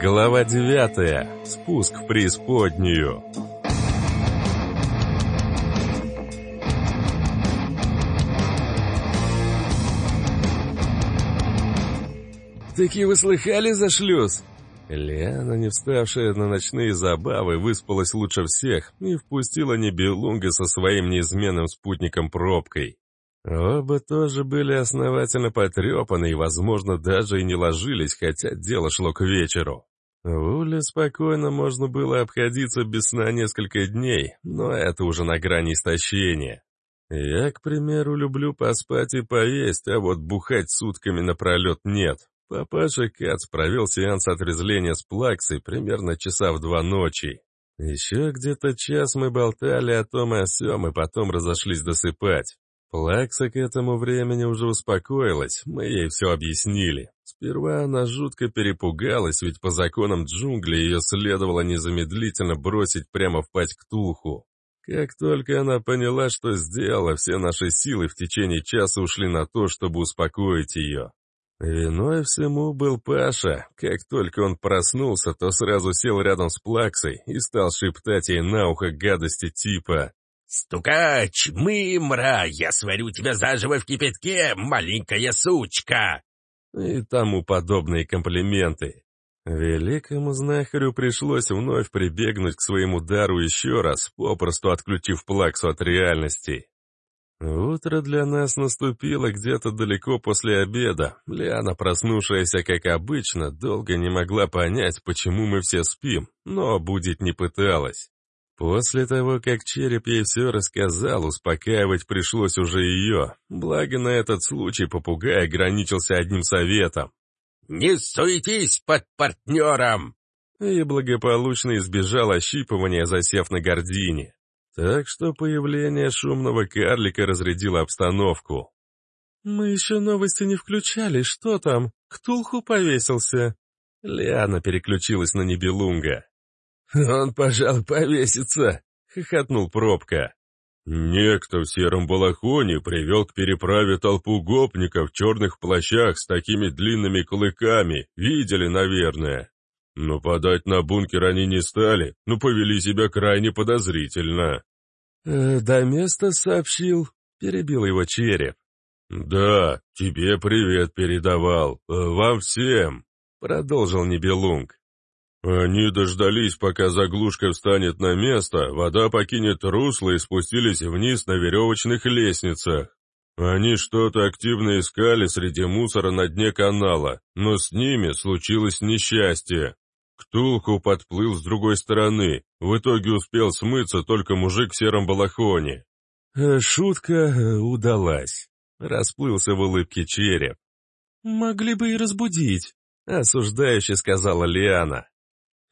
Глава девятая. Спуск в преисподнюю. «Таки вы слыхали за шлюз?» Лиана, не вставшая на ночные забавы, выспалась лучше всех и впустила Небелунга со своим неизменным спутником пробкой. Оба тоже были основательно потрепаны и, возможно, даже и не ложились, хотя дело шло к вечеру. В Уле спокойно можно было обходиться без сна несколько дней, но это уже на грани истощения. Я, к примеру, люблю поспать и поесть, а вот бухать сутками напролет нет. Папаша Кац провел сеанс отрезвления с плаксой примерно часа в два ночи. Еще где-то час мы болтали о том и о сём, и потом разошлись досыпать. Плакса к этому времени уже успокоилась, мы ей все объяснили. Сперва она жутко перепугалась, ведь по законам джунглей ее следовало незамедлительно бросить прямо в пасть к Тулху. Как только она поняла, что сделала, все наши силы в течение часа ушли на то, чтобы успокоить ее. Виной всему был Паша. Как только он проснулся, то сразу сел рядом с Плаксой и стал шептать ей на ухо гадости типа «Стукач, мымра, я сварю тебя заживо в кипятке, маленькая сучка!» И тому подобные комплименты. Великому знахарю пришлось вновь прибегнуть к своему дару еще раз, попросту отключив плаксу от реальности. Утро для нас наступило где-то далеко после обеда. Лиана, проснувшаяся как обычно, долго не могла понять, почему мы все спим, но будить не пыталась. После того, как череп ей все рассказал, успокаивать пришлось уже ее. Благо на этот случай попугай ограничился одним советом. «Не суетись под партнером!» И благополучно избежал ощипывания, засев на гордине. Так что появление шумного карлика разрядило обстановку. «Мы еще новости не включали, что там? Ктулху повесился?» Лиана переключилась на Небелунга. «Он, пожалуй, повесится», — хохотнул пробка. Некто в сером балахоне привел к переправе толпу гопников в черных плащах с такими длинными клыками, видели, наверное. Но подать на бункер они не стали, но повели себя крайне подозрительно. «Э, «До места сообщил», — перебил его череп. «Да, тебе привет передавал, э, вам всем», — продолжил Небелунг. Они дождались, пока заглушка встанет на место, вода покинет русло и спустились вниз на веревочных лестницах. Они что-то активно искали среди мусора на дне канала, но с ними случилось несчастье. Ктулху подплыл с другой стороны, в итоге успел смыться только мужик в сером балахоне. Э, шутка э, удалась. Расплылся в улыбке череп. «Могли бы и разбудить», — осуждающе сказала Лиана.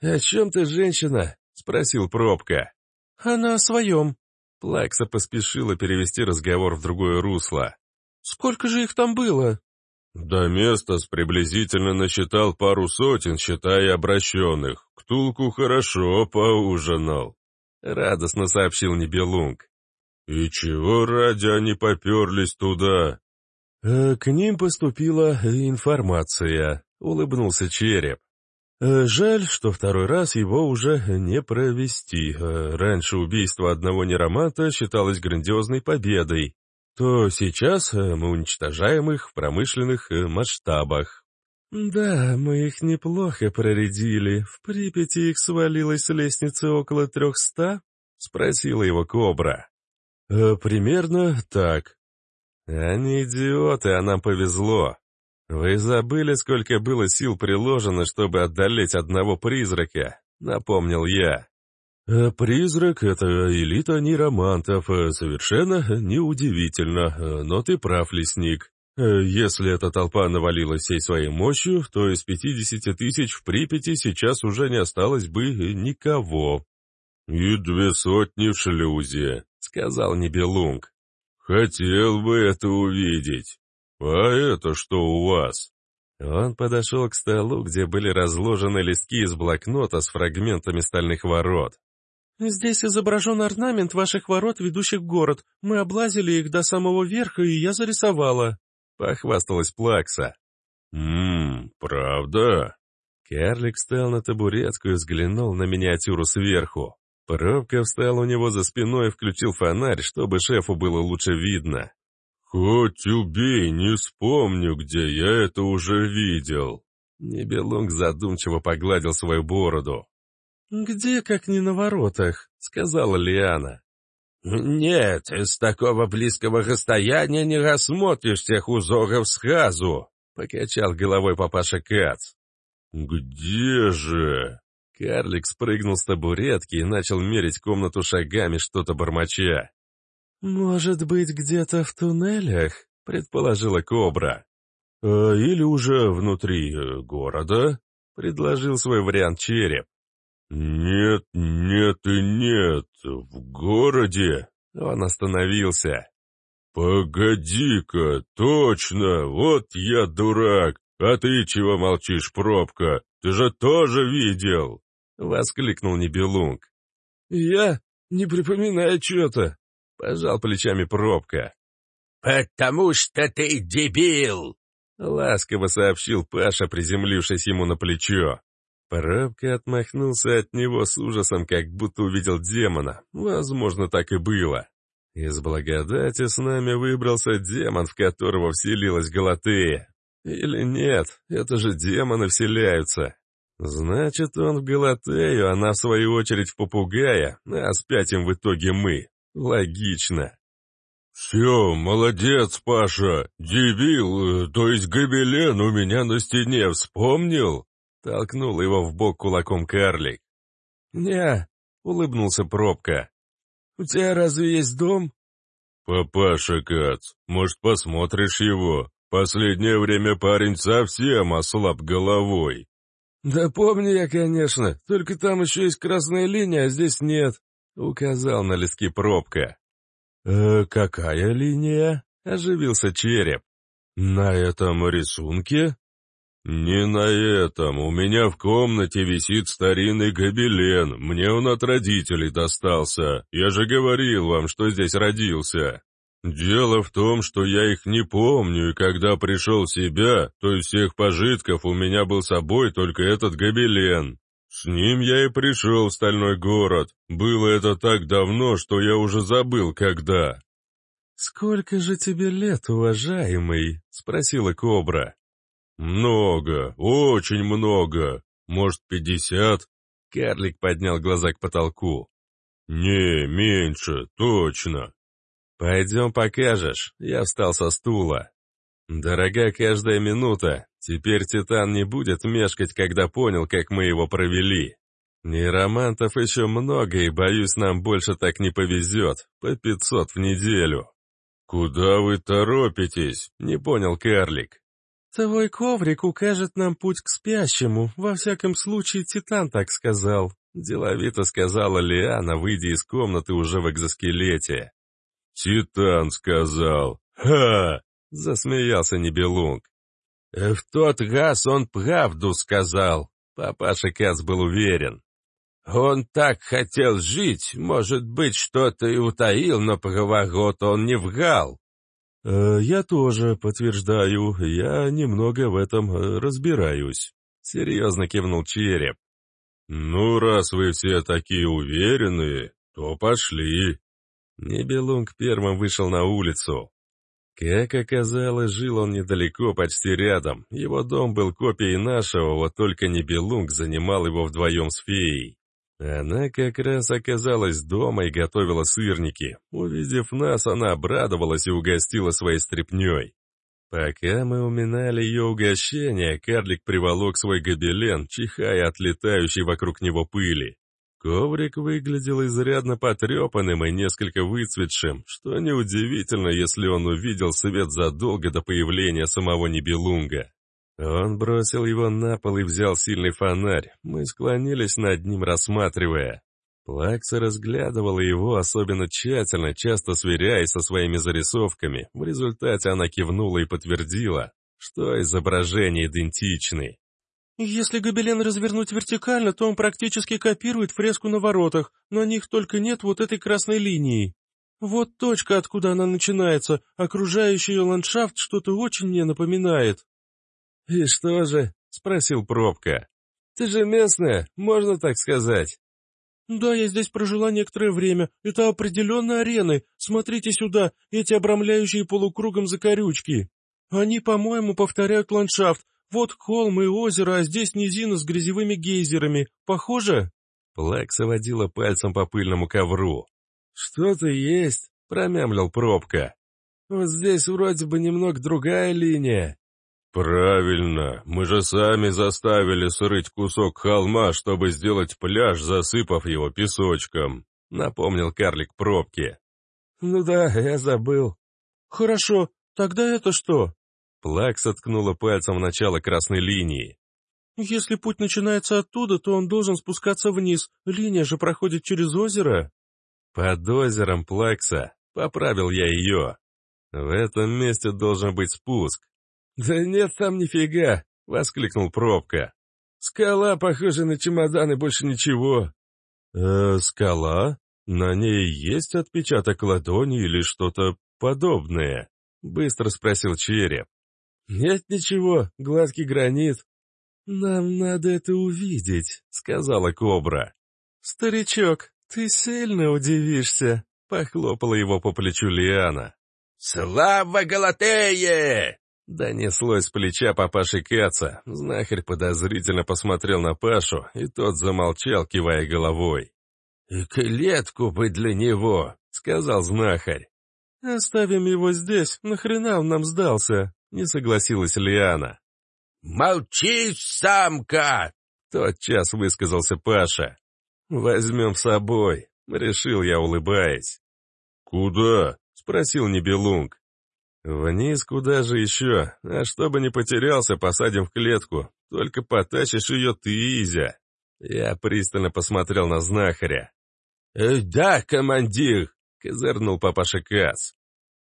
«О чем ты, женщина?» — спросил Пробка. «Она о своем». Плакса поспешила перевести разговор в другое русло. «Сколько же их там было?» «До места с приблизительно насчитал пару сотен, считая обращенных. Ктулку хорошо поужинал», — радостно сообщил Небелунг. «И чего ради они поперлись туда?» «Э, «К ним поступила информация», — улыбнулся Череп. Э, жаль, что второй раз его уже не провести. Э, раньше убийство одного неромата считалось грандиозной победой. То сейчас э, мы уничтожаем их в промышленных масштабах. Да, мы их неплохо проредили. В Припяти их свалилось с лестницы около трехста? Спросила его Кобра. Примерно так. Они идиоты, а нам повезло. «Вы забыли, сколько было сил приложено, чтобы отдалить одного призрака?» — напомнил я. «Э, «Призрак — это элита нейромантов, э, совершенно неудивительно, э, но ты прав, лесник. Если эта толпа навалилась всей своей мощью, то из пятидесяти тысяч в Припяти сейчас уже не осталось бы никого». «И две сотни в шлюзе», — сказал Небелунг. «Хотел бы это увидеть». «А это что у вас?» Он подошел к столу, где были разложены листки из блокнота с фрагментами стальных ворот. «Здесь изображен орнамент ваших ворот, ведущих в город. Мы облазили их до самого верха, и я зарисовала», — похвасталась Плакса. «Ммм, правда?» Карлик встал на табуретку и взглянул на миниатюру сверху. Пробка встал у него за спиной и включил фонарь, чтобы шефу было лучше видно. «Хоть убей, не вспомню, где я это уже видел». Небелунг задумчиво погладил свою бороду. «Где, как не на воротах?» — сказала Лиана. «Нет, с такого близкого расстояния не рассмотришь всех узоров сразу», — покачал головой папаша Кац. «Где же?» Карлик спрыгнул с табуретки и начал мерить комнату шагами, что-то бормоча. «Может быть, где-то в туннелях?» — предположила Кобра. «А, «Или уже внутри э, города?» — предложил свой вариант череп. «Нет, нет и нет, в городе!» Он остановился. «Погоди-ка, точно, вот я дурак, а ты чего молчишь, пробка? Ты же тоже видел!» Воскликнул Небелунг. «Я не припоминаю что-то», — пожал плечами пробка. «Потому что ты дебил!» — ласково сообщил Паша, приземлившись ему на плечо. Пробка отмахнулся от него с ужасом, как будто увидел демона. Возможно, так и было. Из благодати с нами выбрался демон, в которого вселилась Галатея. Или нет, это же демоны вселяются. Значит, он в Галатею, она в свою очередь в попугая, а спятим в итоге мы. Логично. «Все, молодец, Паша. Дебил, э, то есть гобелен у меня на стене, вспомнил?» Толкнул его в бок кулаком карлик. «Не», — улыбнулся пробка. «У тебя разве есть дом?» «Папаша Кац, может, посмотришь его? Последнее время парень совсем ослаб головой». «Да помню я, конечно, только там еще есть красная линия, а здесь нет», — указал на листки пробка. «Э, какая линия?» — оживился череп. «На этом рисунке?» «Не на этом. У меня в комнате висит старинный гобелен. Мне он от родителей достался. Я же говорил вам, что здесь родился. Дело в том, что я их не помню, и когда пришел в себя, то из всех пожитков у меня был с собой только этот гобелен. С ним я и пришел в стальной город. Было это так давно, что я уже забыл, когда». «Сколько же тебе лет, уважаемый?» — спросила Кобра. «Много, очень много. Может, пятьдесят?» Карлик поднял глаза к потолку. «Не, меньше, точно». «Пойдем покажешь». Я встал со стула. «Дорога каждая минута. Теперь Титан не будет мешкать, когда понял, как мы его провели. Нейромантов еще много, и, боюсь, нам больше так не повезет. По пятьсот в неделю». «Куда вы торопитесь?» — не понял карлик. «Твой коврик укажет нам путь к спящему, во всяком случае Титан так сказал», — деловито сказала Лиана, выйдя из комнаты уже в экзоскелете. «Титан сказал! Ха!» — засмеялся Небелунг. «Э, «В тот раз он правду сказал», — папаша Кац был уверен. «Он так хотел жить, может быть, что-то и утаил, но про ворот он не врал. Э, «Я тоже подтверждаю, я немного в этом э, разбираюсь», — серьезно кивнул Череп. «Ну, раз вы все такие уверенные, то пошли». Небелунг первым вышел на улицу. Как оказалось, жил он недалеко, почти рядом. Его дом был копией нашего, вот только Небелунг занимал его вдвоем с феей. Она как раз оказалась дома и готовила сырники. Увидев нас, она обрадовалась и угостила своей стряпней. Пока мы уминали ее угощение, карлик приволок свой гобелен, чихая от летающей вокруг него пыли. Коврик выглядел изрядно потрепанным и несколько выцветшим, что неудивительно, если он увидел свет задолго до появления самого Нибелунга. Он бросил его на пол и взял сильный фонарь. Мы склонились над ним, рассматривая. Плакса разглядывала его особенно тщательно, часто сверяясь со своими зарисовками. В результате она кивнула и подтвердила, что изображения идентичны. «Если гобелен развернуть вертикально, то он практически копирует фреску на воротах, на них только нет вот этой красной линии. Вот точка, откуда она начинается, окружающий ее ландшафт что-то очень мне напоминает». «И что же?» — спросил Пробка. Ты же местная, можно так сказать». «Да, я здесь прожила некоторое время. Это определенно арены. Смотрите сюда, эти обрамляющие полукругом закорючки. Они, по-моему, повторяют ландшафт. Вот холм и озеро, а здесь низина с грязевыми гейзерами. Похоже?» Плакса водила пальцем по пыльному ковру. «Что-то есть», — промямлил пробка. «Вот здесь вроде бы немного другая линия». «Правильно, мы же сами заставили срыть кусок холма, чтобы сделать пляж, засыпав его песочком», — напомнил карлик пробки. «Ну да, я забыл». «Хорошо, тогда это что?» Плак соткнула пальцем в начало красной линии. «Если путь начинается оттуда, то он должен спускаться вниз. Линия же проходит через озеро». «Под озером Плакса», — поправил я ее. «В этом месте должен быть спуск. «Да нет там нифига!» — воскликнул Пробка. «Скала похожа на чемодан и больше ничего». «Э, скала? На ней есть отпечаток ладони или что-то подобное?» — быстро спросил череп. «Нет ничего, гладкий гранит». «Нам надо это увидеть», — сказала кобра. «Старичок, ты сильно удивишься», — похлопала его по плечу Лиана. «Слава Галатее!» Донеслось с плеча папаши Каца. Знахарь подозрительно посмотрел на Пашу, и тот замолчал, кивая головой. «И клетку бы для него», — сказал знахарь. «Оставим его здесь, нахрена он нам сдался?» — не согласилась Лиана. «Молчи, самка!» — тотчас высказался Паша. «Возьмем с собой», — решил я, улыбаясь. «Куда?» — спросил Небелунг. «Вниз куда же еще? А чтобы не потерялся, посадим в клетку. Только потащишь ее ты, Изя». Я пристально посмотрел на знахаря. «Э, «Да, командир!» — козырнул папаша Кац.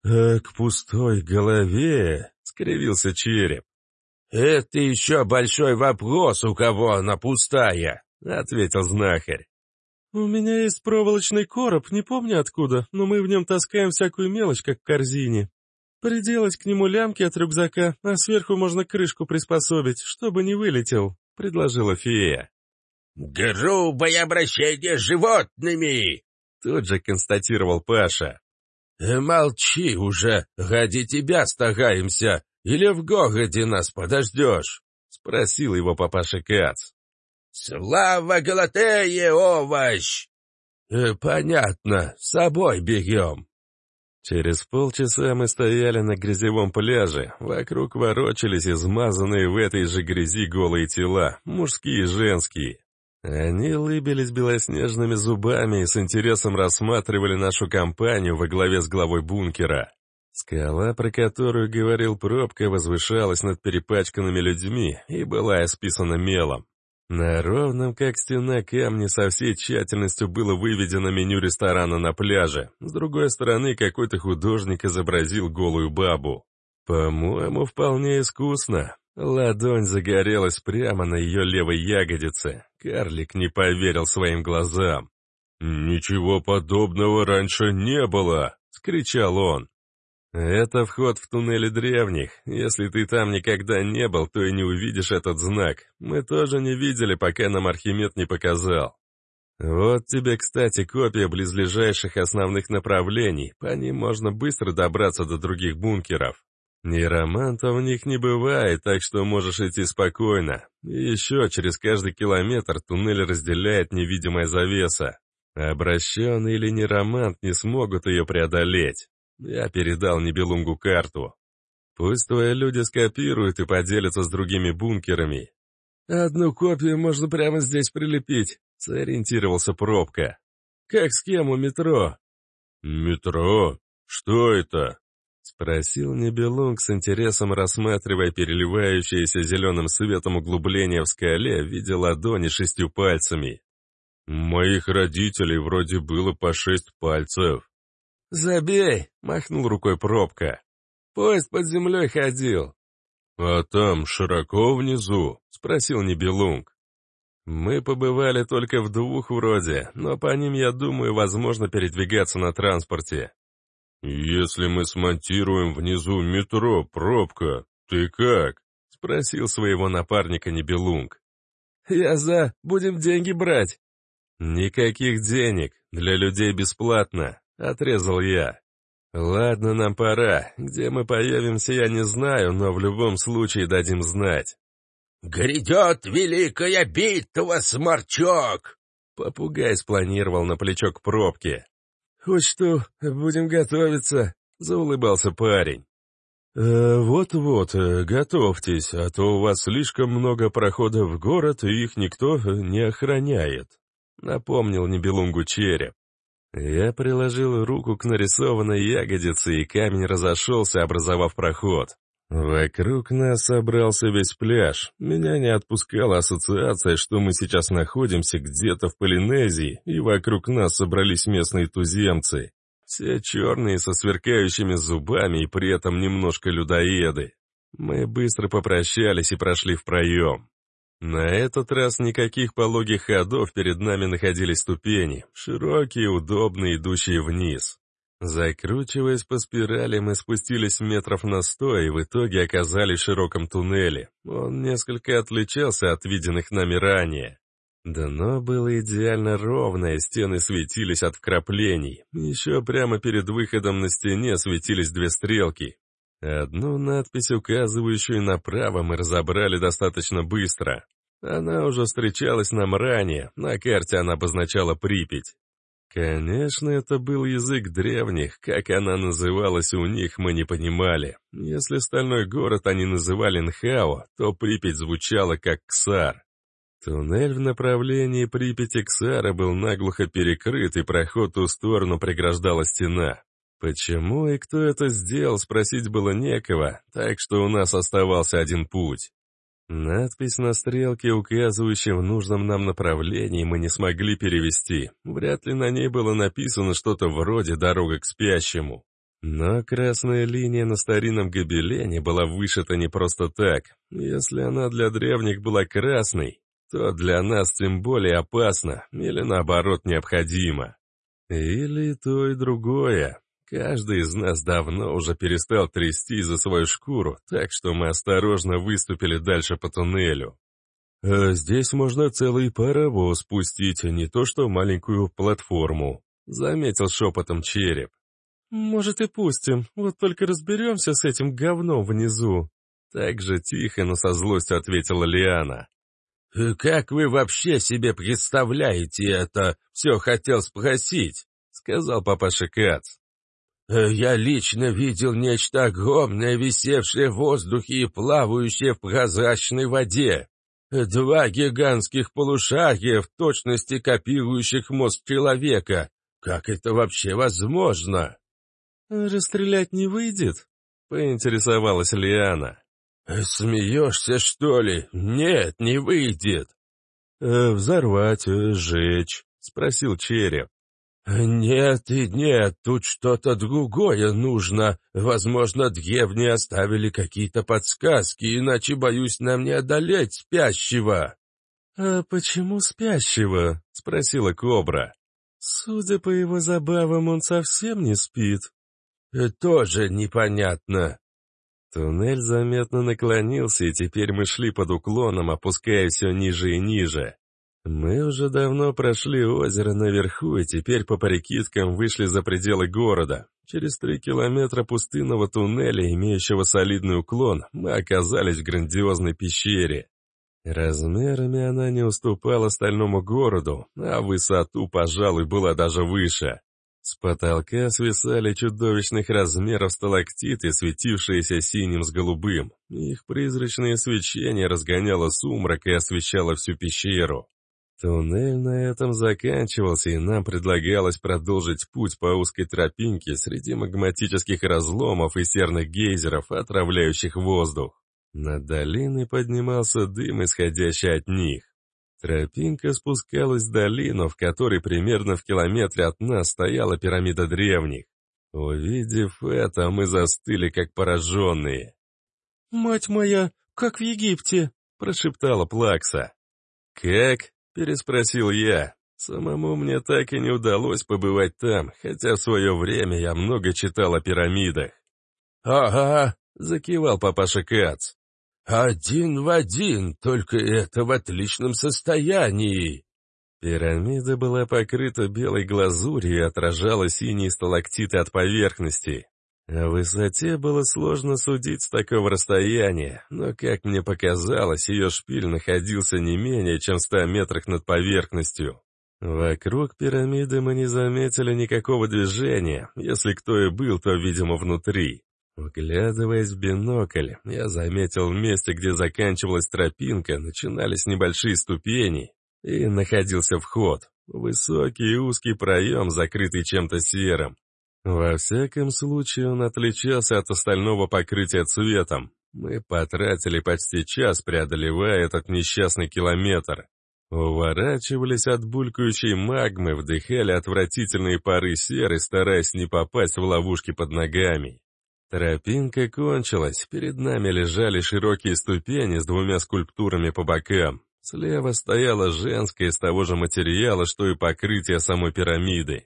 «А к пустой голове?» — скривился череп. «Это еще большой вопрос, у кого она пустая», — ответил знахарь. «У меня есть проволочный короб, не помню откуда, но мы в нем таскаем всякую мелочь, как в корзине. Приделать к нему лямки от рюкзака, а сверху можно крышку приспособить, чтобы не вылетел», — предложила фея. «Грубое обращение с животными!» — тут же констатировал Паша. «Э, «Молчи уже, ради тебя стагаемся, или в городе нас подождешь?» — спросил его папаша Кац. «Слава Галатее, овощ!» э, «Понятно, с собой берем», Через полчаса мы стояли на грязевом пляже. Вокруг ворочались измазанные в этой же грязи голые тела, мужские и женские. Они лыбились белоснежными зубами и с интересом рассматривали нашу компанию во главе с главой бункера. Скала, про которую говорил Пробка, возвышалась над перепачканными людьми и была исписана мелом. На ровном, как стена камне, со всей тщательностью было выведено меню ресторана на пляже. С другой стороны, какой-то художник изобразил голую бабу. По-моему, вполне искусно. Ладонь загорелась прямо на ее левой ягодице. Карлик не поверил своим глазам. «Ничего подобного раньше не было!» — скричал он. «Это вход в туннели древних. Если ты там никогда не был, то и не увидишь этот знак. Мы тоже не видели, пока нам Архимед не показал. Вот тебе, кстати, копия близлежащих основных направлений. По ним можно быстро добраться до других бункеров. Нейромантов в них не бывает, так что можешь идти спокойно. И еще через каждый километр туннель разделяет невидимая завеса. Обращенный или нейромант не смогут ее преодолеть. Я передал Небелунгу карту. Пусть твои люди скопируют и поделятся с другими бункерами. Одну копию можно прямо здесь прилепить, сориентировался Пробка. Как схему метро. Метро? Что это? Спросил Небелунг с интересом, рассматривая переливающееся зеленым светом углубление в скале в виде ладони шестью пальцами. Моих родителей вроде было по шесть пальцев. «Забей!» — махнул рукой пробка. «Поезд под землей ходил». «А там широко внизу?» — спросил Нибелунг. «Мы побывали только в двух вроде, но по ним, я думаю, возможно передвигаться на транспорте». «Если мы смонтируем внизу метро, пробка, ты как?» — спросил своего напарника Нибелунг. Я за. Будем деньги брать». «Никаких денег. Для людей бесплатно», — отрезал я. «Ладно, нам пора. Где мы появимся, я не знаю, но в любом случае дадим знать». «Грядет великая битва, сморчок!» Попугай спланировал на плечо к пробке. «Хоть что, будем готовиться», — заулыбался парень. «Э, «Вот-вот, э, готовьтесь, а то у вас слишком много проходов в город, и их никто не охраняет», — напомнил Небелунгу череп. Я приложил руку к нарисованной ягодице, и камень разошелся, образовав проход. Вокруг нас собрался весь пляж. Меня не отпускала ассоциация, что мы сейчас находимся где-то в Полинезии, и вокруг нас собрались местные туземцы. Все черные, со сверкающими зубами и при этом немножко людоеды. Мы быстро попрощались и прошли в проем. На этот раз никаких пологих ходов перед нами находились ступени, широкие, удобные, идущие вниз. Закручиваясь по спирали, мы спустились метров на сто и в итоге оказались в широком туннеле. Он несколько отличался от виденных нами ранее. Дно было идеально ровное, стены светились от вкраплений. Еще прямо перед выходом на стене светились две стрелки, Одну надпись, указывающую направо, мы разобрали достаточно быстро. Она уже встречалась нам ранее, на карте она обозначала Припять. Конечно, это был язык древних, как она называлась у них, мы не понимали. Если стальной город они называли Нхао, то Припять звучала как Ксар. Туннель в направлении Припяти-Ксара был наглухо перекрыт, и проход в ту сторону преграждала стена. Почему и кто это сделал, спросить было некого, так что у нас оставался один путь. Надпись на стрелке, указывающая в нужном нам направлении, мы не смогли перевести. Вряд ли на ней было написано что-то вроде «дорога к спящему». Но красная линия на старинном гобелене была вышита не просто так. Если она для древних была красной, то для нас тем более опасна или наоборот необходима. Или то и другое. Каждый из нас давно уже перестал трясти за свою шкуру, так что мы осторожно выступили дальше по туннелю. А здесь можно целый паровоз спустить, а не то что маленькую платформу, заметил шепотом череп. Может и пустим, вот только разберемся с этим говном внизу. Так же тихо, но со злостью ответила Лиана. «Э, «Как вы вообще себе представляете это? Все хотел спросить», — сказал папаша Кац. Э, я лично видел нечто огромное, висевшее в воздухе и плавающее в прозрачной воде. Два гигантских полушария, в точности копирующих мозг человека. Как это вообще возможно? «Расстрелять не выйдет?» — поинтересовалась Лиана. «Смеешься, что ли? Нет, не выйдет». «Э, «Взорвать, э, сжечь?» — спросил череп. «Нет и нет, тут что-то другое нужно. Возможно, древние оставили какие-то подсказки, иначе, боюсь, нам не одолеть спящего». «А почему спящего?» — спросила Кобра. «Судя по его забавам, он совсем не спит». Э, «Тоже непонятно». Туннель заметно наклонился, и теперь мы шли под уклоном, опускаясь все ниже и ниже. Мы уже давно прошли озеро наверху и теперь по прикидкам вышли за пределы города. Через три километра пустынного туннеля, имеющего солидный уклон, мы оказались в грандиозной пещере. Размерами она не уступала стальному городу, а высоту, пожалуй, была даже выше. С потолка свисали чудовищных размеров сталактиты, светившиеся синим с голубым. Их призрачное свечение разгоняло сумрак и освещало всю пещеру. Туннель на этом заканчивался, и нам предлагалось продолжить путь по узкой тропинке среди магматических разломов и серных гейзеров, отравляющих воздух. Над долиной поднимался дым, исходящий от них. Тропинка спускалась в долину, в которой примерно в километре от нас стояла пирамида древних. Увидев это, мы застыли, как пораженные. «Мать моя, как в Египте!» — прошептала Плакса. «Как?» Переспросил я. Самому мне так и не удалось побывать там, хотя в свое время я много читал о пирамидах. «Ага», — закивал папаша Кац. один в один, только это в отличном состоянии». Пирамида была покрыта белой глазурью и отражала синие сталактиты от поверхности. О высоте было сложно судить с такого расстояния, но, как мне показалось, ее шпиль находился не менее чем в ста метрах над поверхностью. Вокруг пирамиды мы не заметили никакого движения, если кто и был, то, видимо, внутри. Вглядываясь в бинокль, я заметил месте, где заканчивалась тропинка, начинались небольшие ступени, и находился вход. Высокий и узкий проем, закрытый чем-то серым. Во всяком случае, он отличался от остального покрытия цветом. Мы потратили почти час, преодолевая этот несчастный километр. Уворачивались от булькающей магмы, вдыхали отвратительные пары серы, стараясь не попасть в ловушки под ногами. Тропинка кончилась, перед нами лежали широкие ступени с двумя скульптурами по бокам. Слева стояла женская из того же материала, что и покрытие самой пирамиды.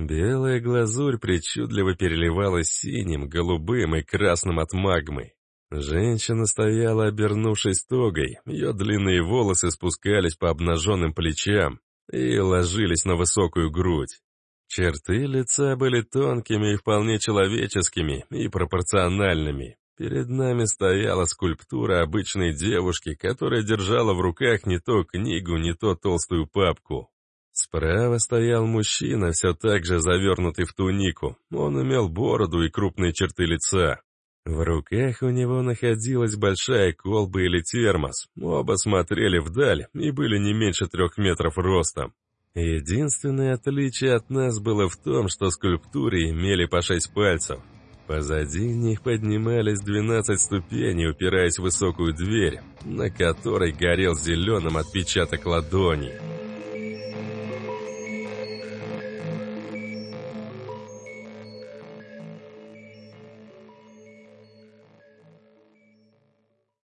Белая глазурь причудливо переливалась синим, голубым и красным от магмы. Женщина стояла, обернувшись тогой, ее длинные волосы спускались по обнаженным плечам и ложились на высокую грудь. Черты лица были тонкими и вполне человеческими и пропорциональными. Перед нами стояла скульптура обычной девушки, которая держала в руках не то книгу, не то толстую папку. Справа стоял мужчина, все так же завернутый в тунику. Он имел бороду и крупные черты лица. В руках у него находилась большая колба или термос. Оба смотрели вдаль и были не меньше трех метров ростом. Единственное отличие от нас было в том, что скульптуры имели по шесть пальцев. Позади них поднимались двенадцать ступеней, упираясь в высокую дверь, на которой горел зеленым отпечаток ладони.